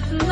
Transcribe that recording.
ذات